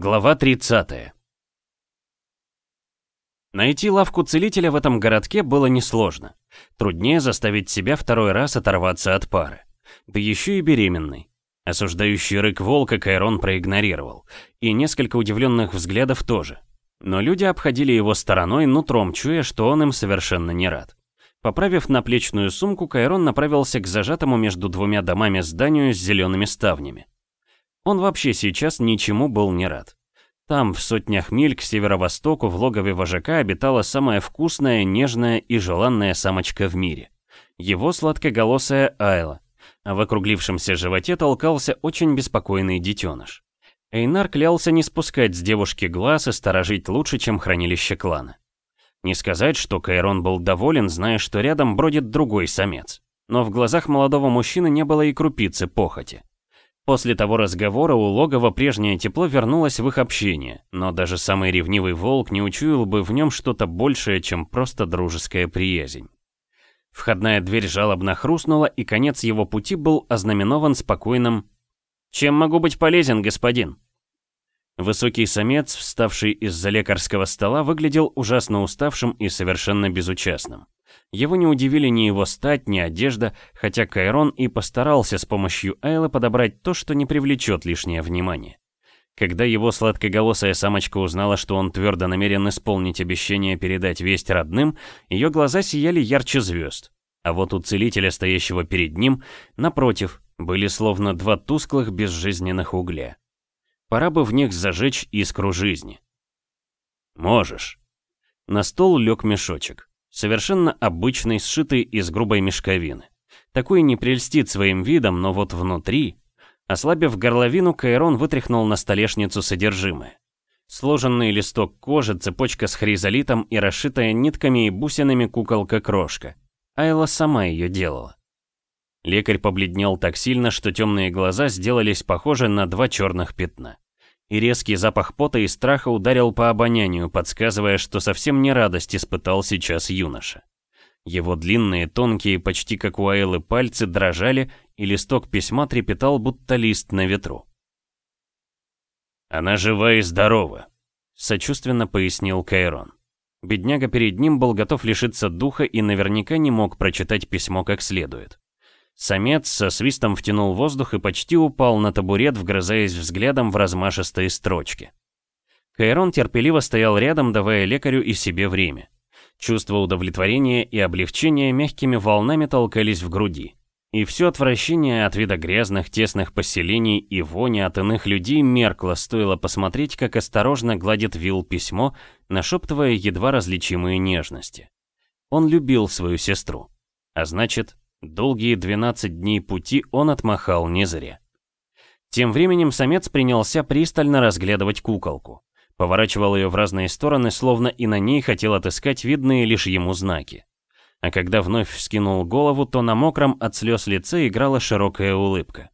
Глава 30. Найти лавку целителя в этом городке было несложно. Труднее заставить себя второй раз оторваться от пары. Да еще и беременной. Осуждающий рык волка Кайрон проигнорировал. И несколько удивленных взглядов тоже. Но люди обходили его стороной, нутром чуя, что он им совершенно не рад. Поправив наплечную сумку, Кайрон направился к зажатому между двумя домами зданию с зелеными ставнями. Он вообще сейчас ничему был не рад. Там, в сотнях миль к северо-востоку, в логове вожака обитала самая вкусная, нежная и желанная самочка в мире. Его сладкоголосая Айла, а в округлившемся животе толкался очень беспокойный детеныш. Эйнар клялся не спускать с девушки глаз и сторожить лучше, чем хранилище клана. Не сказать, что Кайрон был доволен, зная, что рядом бродит другой самец. Но в глазах молодого мужчины не было и крупицы похоти. После того разговора у логова прежнее тепло вернулось в их общение, но даже самый ревнивый волк не учуял бы в нем что-то большее, чем просто дружеская приязнь. Входная дверь жалобно хрустнула, и конец его пути был ознаменован спокойным «Чем могу быть полезен, господин?» Высокий самец, вставший из-за лекарского стола, выглядел ужасно уставшим и совершенно безучастным. Его не удивили ни его стать, ни одежда, хотя Кайрон и постарался с помощью Айлы подобрать то, что не привлечет лишнее внимание. Когда его сладкоголосая самочка узнала, что он твердо намерен исполнить обещание передать весть родным, ее глаза сияли ярче звезд. А вот у целителя, стоящего перед ним, напротив, были словно два тусклых безжизненных угля. Пора бы в них зажечь искру жизни. «Можешь». На стол лег мешочек. Совершенно обычный, сшитый из грубой мешковины. Такой не прельстит своим видом, но вот внутри... Ослабив горловину, Кайрон вытряхнул на столешницу содержимое. Сложенный листок кожи, цепочка с хризолитом и расшитая нитками и бусинами куколка-крошка. Айла сама ее делала. Лекарь побледнел так сильно, что темные глаза сделались похожи на два черных пятна и резкий запах пота и страха ударил по обонянию, подсказывая, что совсем не радость испытал сейчас юноша. Его длинные, тонкие, почти как у Айлы пальцы дрожали, и листок письма трепетал, будто лист на ветру. «Она жива и здорова», — сочувственно пояснил Кайрон. Бедняга перед ним был готов лишиться духа и наверняка не мог прочитать письмо как следует. Самец со свистом втянул воздух и почти упал на табурет, вгрызаясь взглядом в размашистые строчки. Кайрон терпеливо стоял рядом, давая лекарю и себе время. Чувство удовлетворения и облегчения мягкими волнами толкались в груди. И все отвращение от вида грязных, тесных поселений и вони от иных людей меркло, стоило посмотреть, как осторожно гладит Вилл письмо, нашептывая едва различимые нежности. Он любил свою сестру. А значит, Долгие 12 дней пути он отмахал не зря. Тем временем самец принялся пристально разглядывать куколку. Поворачивал ее в разные стороны, словно и на ней хотел отыскать видные лишь ему знаки. А когда вновь вскинул голову, то на мокром от слез лице играла широкая улыбка.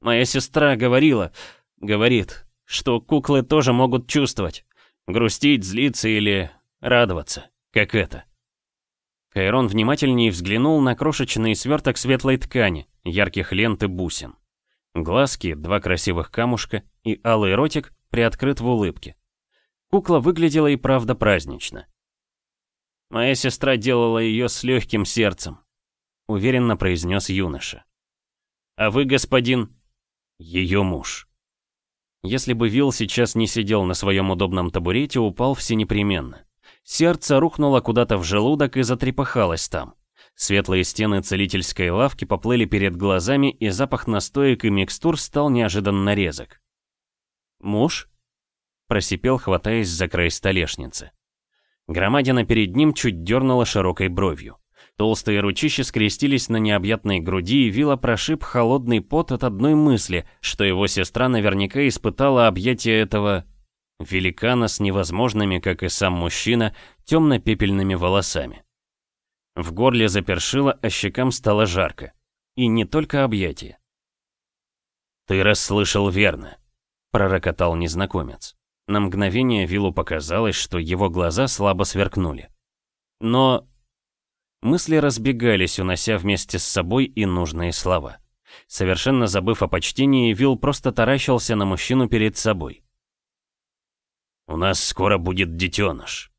«Моя сестра говорила, говорит, что куклы тоже могут чувствовать. Грустить, злиться или радоваться, как это. Кайрон внимательнее взглянул на крошечный сверток светлой ткани, ярких лент и бусин. Глазки, два красивых камушка и алый ротик приоткрыт в улыбке. Кукла выглядела и правда празднично. «Моя сестра делала ее с легким сердцем», — уверенно произнес юноша. «А вы, господин...» «Ее муж». Если бы Вилл сейчас не сидел на своем удобном табурете, упал все непременно. Сердце рухнуло куда-то в желудок и затрепыхалось там. Светлые стены целительской лавки поплыли перед глазами, и запах настоек и микстур стал неожиданно резок. «Муж?» — просипел, хватаясь за край столешницы. Громадина перед ним чуть дернула широкой бровью. Толстые ручища скрестились на необъятной груди, и Вилла прошиб холодный пот от одной мысли, что его сестра наверняка испытала объятие этого великана с невозможными, как и сам мужчина, темно-пепельными волосами. В горле запершило, а щекам стало жарко. И не только объятия. «Ты расслышал верно», — пророкотал незнакомец. На мгновение Виллу показалось, что его глаза слабо сверкнули. Но... Мысли разбегались, унося вместе с собой и нужные слова. Совершенно забыв о почтении, Вилл просто таращился на мужчину перед собой. «У нас скоро будет детеныш».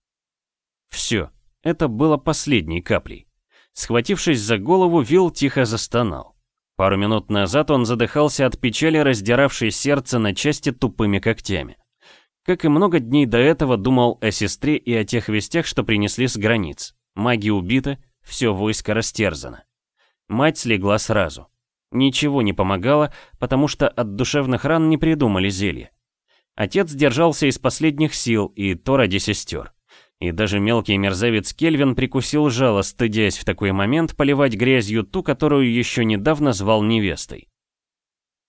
Все, это было последней каплей. Схватившись за голову, Вилл тихо застонал. Пару минут назад он задыхался от печали, раздиравшей сердце на части тупыми когтями. Как и много дней до этого, думал о сестре и о тех вестях, что принесли с границ. Маги убиты, все войско растерзано. Мать слегла сразу. Ничего не помогало, потому что от душевных ран не придумали зелья. Отец держался из последних сил, и то ради сестер. И даже мелкий мерзавец Кельвин прикусил жало, стыдясь в такой момент поливать грязью ту, которую еще недавно звал невестой.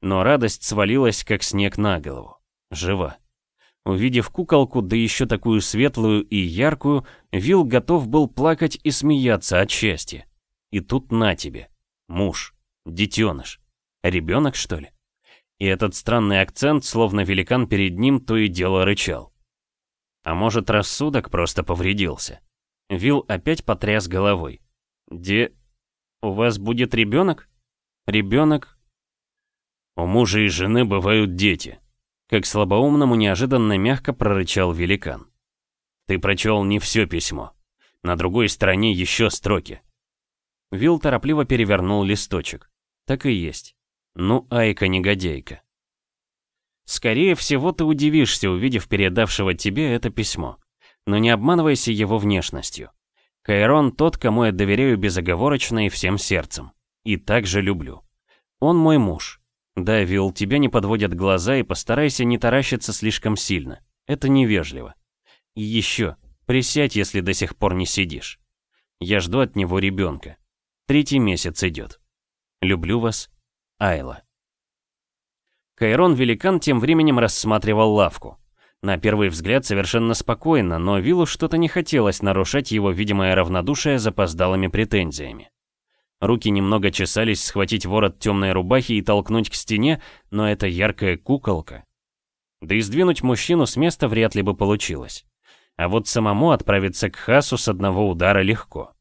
Но радость свалилась, как снег на голову. Жива. Увидев куколку, да еще такую светлую и яркую, Вил готов был плакать и смеяться от счастья. И тут на тебе. Муж. Детеныш. Ребенок, что ли? И этот странный акцент, словно великан перед ним, то и дело рычал. А может, рассудок просто повредился? Вил опять потряс головой. «Де... у вас будет ребенок? Ребенок?» «У мужа и жены бывают дети», как слабоумному неожиданно мягко прорычал великан. «Ты прочел не все письмо. На другой стороне еще строки». Вил торопливо перевернул листочек. Так и есть. Ну, айка-негодяйка. Скорее всего, ты удивишься, увидев передавшего тебе это письмо. Но не обманывайся его внешностью. Кайрон тот, кому я доверяю безоговорочно и всем сердцем. И также люблю. Он мой муж. Да, Вилл, тебя не подводят глаза и постарайся не таращиться слишком сильно. Это невежливо. И еще, присядь, если до сих пор не сидишь. Я жду от него ребенка. Третий месяц идет. Люблю вас, Айла. Кайрон Великан тем временем рассматривал лавку. На первый взгляд совершенно спокойно, но Виллу что-то не хотелось нарушать его видимое равнодушие запоздалыми претензиями. Руки немного чесались схватить ворот темной рубахи и толкнуть к стене, но это яркая куколка. Да и сдвинуть мужчину с места вряд ли бы получилось. А вот самому отправиться к Хасу с одного удара легко.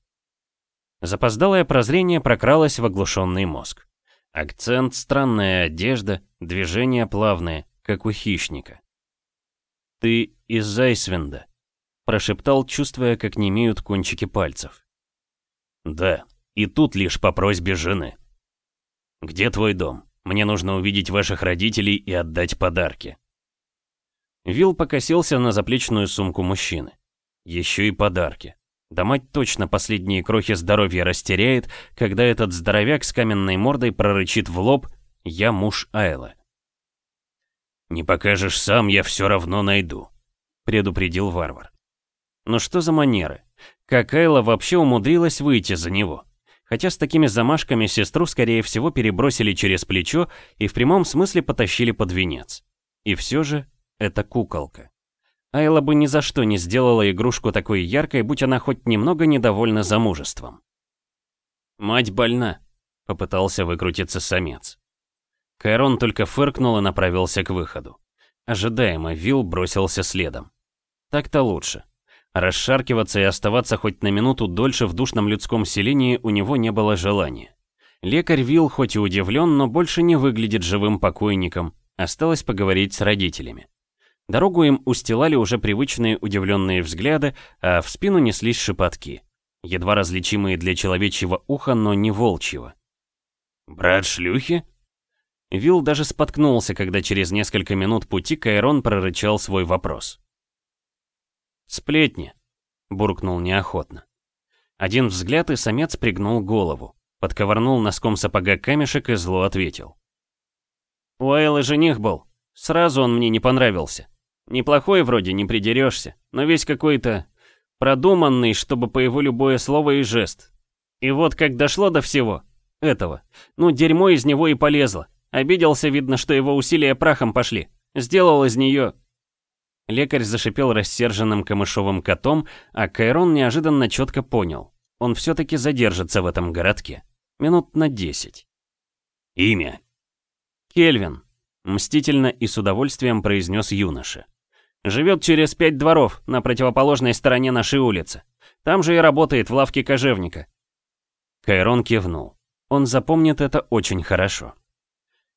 Запоздалое прозрение прокралось в оглушенный мозг. Акцент, странная одежда, движения плавные, как у хищника. «Ты из Зайсвинда», — прошептал, чувствуя, как немеют кончики пальцев. «Да, и тут лишь по просьбе жены. Где твой дом? Мне нужно увидеть ваших родителей и отдать подарки». Вилл покосился на заплечную сумку мужчины. Еще и подарки. Да мать точно последние крохи здоровья растеряет, когда этот здоровяк с каменной мордой прорычит в лоб «Я муж Айла». «Не покажешь сам, я все равно найду», — предупредил варвар. «Ну что за манеры? Как Айла вообще умудрилась выйти за него?» Хотя с такими замашками сестру, скорее всего, перебросили через плечо и в прямом смысле потащили под венец. И все же, это куколка. Айла бы ни за что не сделала игрушку такой яркой, будь она хоть немного недовольна замужеством. «Мать больна», — попытался выкрутиться самец. Кайрон только фыркнул и направился к выходу. Ожидаемо Вил бросился следом. Так-то лучше. Расшаркиваться и оставаться хоть на минуту дольше в душном людском селении у него не было желания. Лекарь Вил хоть и удивлен, но больше не выглядит живым покойником. Осталось поговорить с родителями. Дорогу им устилали уже привычные удивленные взгляды, а в спину неслись шепотки. Едва различимые для человечьего уха, но не волчьего. «Брат шлюхи?» Вил даже споткнулся, когда через несколько минут пути Кайрон прорычал свой вопрос. «Сплетни», — буркнул неохотно. Один взгляд, и самец пригнул голову, подковырнул носком сапога камешек и зло ответил. «У Айлы жених был. Сразу он мне не понравился. Неплохой вроде, не придерешься, но весь какой-то продуманный, чтобы по его любое слово и жест. И вот как дошло до всего этого, ну дерьмо из него и полезло. Обиделся, видно, что его усилия прахом пошли. Сделал из нее... Лекарь зашипел рассерженным камышовым котом, а Кайрон неожиданно четко понял. Он все-таки задержится в этом городке. Минут на десять. «Имя?» «Кельвин», — мстительно и с удовольствием произнес юноша. Живет через пять дворов, на противоположной стороне нашей улицы. Там же и работает в лавке кожевника». Кайрон кивнул. Он запомнит это очень хорошо.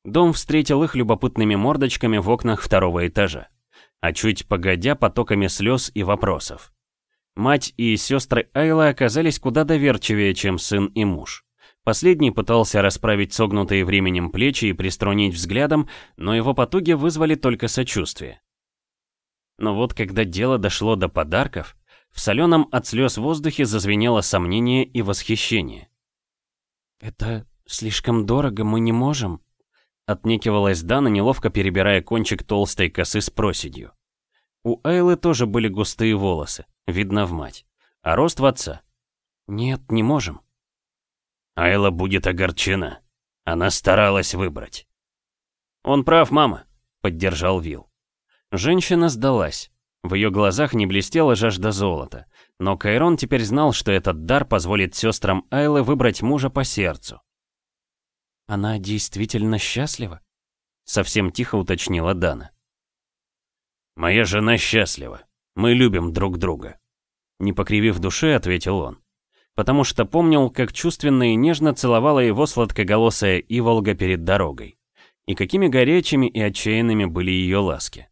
Дом встретил их любопытными мордочками в окнах второго этажа, а чуть погодя потоками слез и вопросов. Мать и сестры Айла оказались куда доверчивее, чем сын и муж. Последний пытался расправить согнутые временем плечи и приструнить взглядом, но его потуги вызвали только сочувствие. Но вот когда дело дошло до подарков, в соленом от слез воздухе зазвенело сомнение и восхищение. «Это слишком дорого, мы не можем», — отнекивалась Дана, неловко перебирая кончик толстой косы с проседью. У Айлы тоже были густые волосы, видно в мать, а рост в отца. «Нет, не можем». Айла будет огорчена. Она старалась выбрать. «Он прав, мама», — поддержал Вил. Женщина сдалась. В ее глазах не блестела жажда золота, но Кайрон теперь знал, что этот дар позволит сестрам Айлы выбрать мужа по сердцу. «Она действительно счастлива?» — совсем тихо уточнила Дана. «Моя жена счастлива. Мы любим друг друга», — не покривив души, ответил он. Потому что помнил, как чувственно и нежно целовала его сладкоголосая Иволга перед дорогой. И какими горячими и отчаянными были ее ласки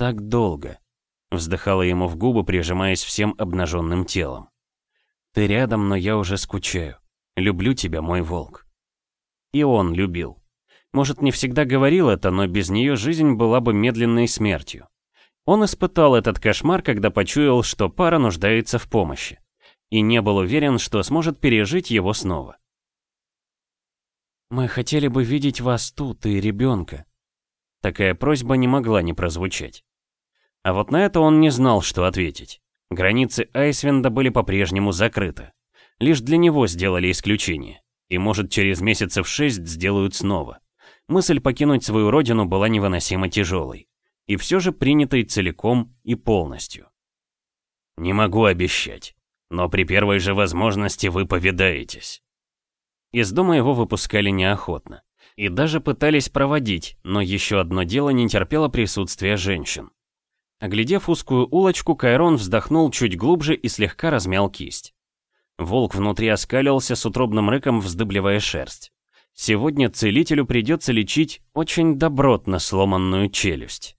так долго», — вздыхала ему в губы, прижимаясь всем обнаженным телом. «Ты рядом, но я уже скучаю. Люблю тебя, мой волк». И он любил. Может, не всегда говорил это, но без нее жизнь была бы медленной смертью. Он испытал этот кошмар, когда почуял, что пара нуждается в помощи. И не был уверен, что сможет пережить его снова. «Мы хотели бы видеть вас тут и ребенка». Такая просьба не могла не прозвучать. А вот на это он не знал, что ответить. Границы Айсвенда были по-прежнему закрыты. Лишь для него сделали исключение. И может через месяцев шесть сделают снова. Мысль покинуть свою родину была невыносимо тяжелой. И все же принятой целиком и полностью. «Не могу обещать, но при первой же возможности вы повидаетесь». Из дома его выпускали неохотно. И даже пытались проводить, но еще одно дело не терпело присутствия женщин. Оглядев узкую улочку, Кайрон вздохнул чуть глубже и слегка размял кисть. Волк внутри оскалился с утробным рыком, вздыбливая шерсть. Сегодня целителю придется лечить очень добротно сломанную челюсть.